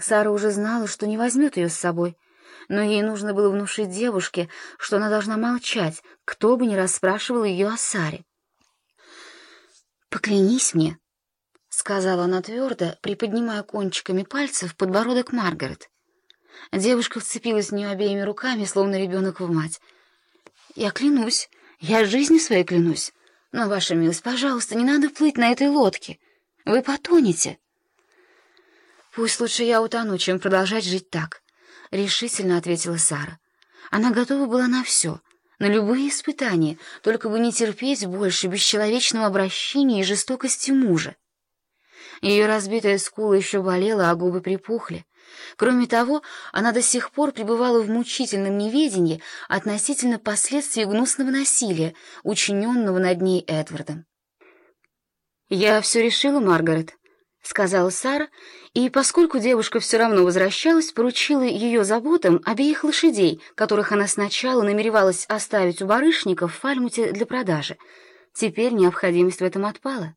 Сара уже знала, что не возьмет ее с собой, но ей нужно было внушить девушке, что она должна молчать, кто бы ни расспрашивал ее о Саре. «Поклянись мне», — сказала она твердо, приподнимая кончиками пальцев подбородок Маргарет. Девушка вцепилась в нее обеими руками, словно ребенок в мать. «Я клянусь, я жизнью своей клянусь. Но, ваша милость, пожалуйста, не надо плыть на этой лодке. Вы потонете». «Пусть лучше я утону, чем продолжать жить так», — решительно ответила Сара. Она готова была на все, на любые испытания, только бы не терпеть больше бесчеловечного обращения и жестокости мужа. Ее разбитая скула еще болела, а губы припухли. Кроме того, она до сих пор пребывала в мучительном неведении относительно последствий гнусного насилия, учиненного над ней Эдвардом. «Я все решила, Маргарет», — сказала Сара, и, поскольку девушка все равно возвращалась, поручила ее заботам обеих лошадей, которых она сначала намеревалась оставить у барышников в Фальмуте для продажи. Теперь необходимость в этом отпала.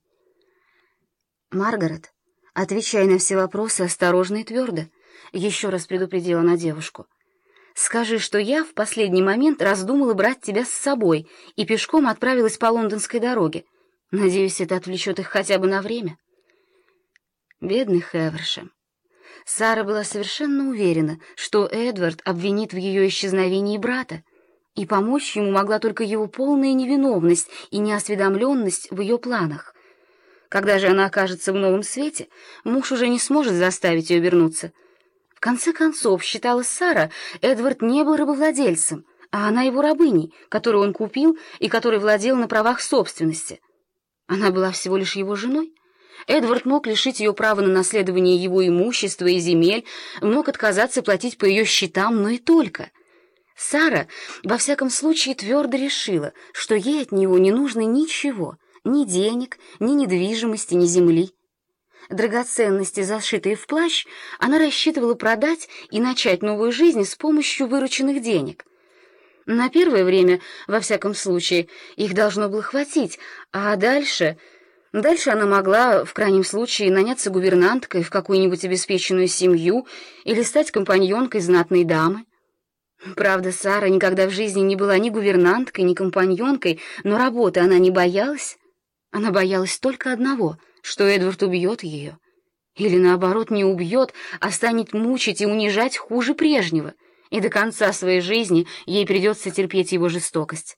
«Маргарет, отвечай на все вопросы осторожно и твердо», — еще раз предупредила она девушку. «Скажи, что я в последний момент раздумала брать тебя с собой и пешком отправилась по лондонской дороге. Надеюсь, это отвлечет их хотя бы на время». Бедный Хевершем. Сара была совершенно уверена, что Эдвард обвинит в ее исчезновении брата, и помочь ему могла только его полная невиновность и неосведомленность в ее планах. Когда же она окажется в новом свете, муж уже не сможет заставить ее вернуться. В конце концов, считала Сара, Эдвард не был рабовладельцем, а она его рабыней, которую он купил и которой владел на правах собственности. Она была всего лишь его женой. Эдвард мог лишить ее права на наследование его имущества и земель, мог отказаться платить по ее счетам, но и только. Сара, во всяком случае, твердо решила, что ей от него не нужно ничего, ни денег, ни недвижимости, ни земли. Драгоценности, зашитые в плащ, она рассчитывала продать и начать новую жизнь с помощью вырученных денег. На первое время, во всяком случае, их должно было хватить, а дальше... Дальше она могла, в крайнем случае, наняться гувернанткой в какую-нибудь обеспеченную семью или стать компаньонкой знатной дамы. Правда, Сара никогда в жизни не была ни гувернанткой, ни компаньонкой, но работы она не боялась. Она боялась только одного, что Эдвард убьет ее. Или, наоборот, не убьет, а станет мучить и унижать хуже прежнего, и до конца своей жизни ей придется терпеть его жестокость.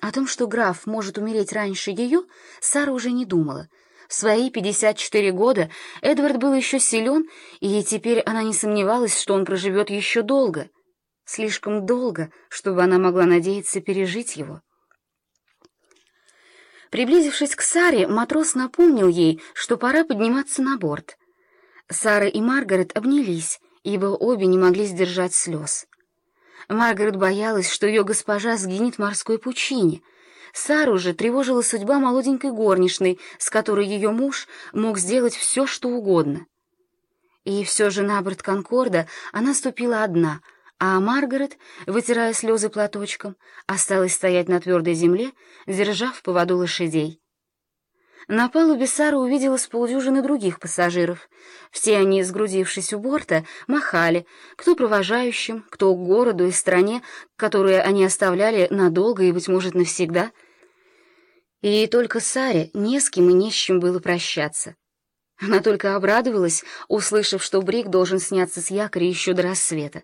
О том, что граф может умереть раньше ее, Сара уже не думала. В свои 54 года Эдвард был еще силен, и теперь она не сомневалась, что он проживет еще долго. Слишком долго, чтобы она могла надеяться пережить его. Приблизившись к Саре, матрос напомнил ей, что пора подниматься на борт. Сара и Маргарет обнялись, ибо обе не могли сдержать слез. Маргарет боялась, что ее госпожа сгинет в морской пучине. Сару же тревожила судьба молоденькой горничной, с которой ее муж мог сделать все, что угодно. И все же на борт Конкорда она ступила одна, а Маргарет, вытирая слезы платочком, осталась стоять на твердой земле, держа в поводу лошадей. На палубе Сара увидела с полдюжины других пассажиров. Все они, сгрудившись у борта, махали, кто провожающим, кто к городу и стране, которые они оставляли надолго и, быть может, навсегда. И только Саре не с кем и не с чем было прощаться. Она только обрадовалась, услышав, что Брик должен сняться с якоря еще до рассвета.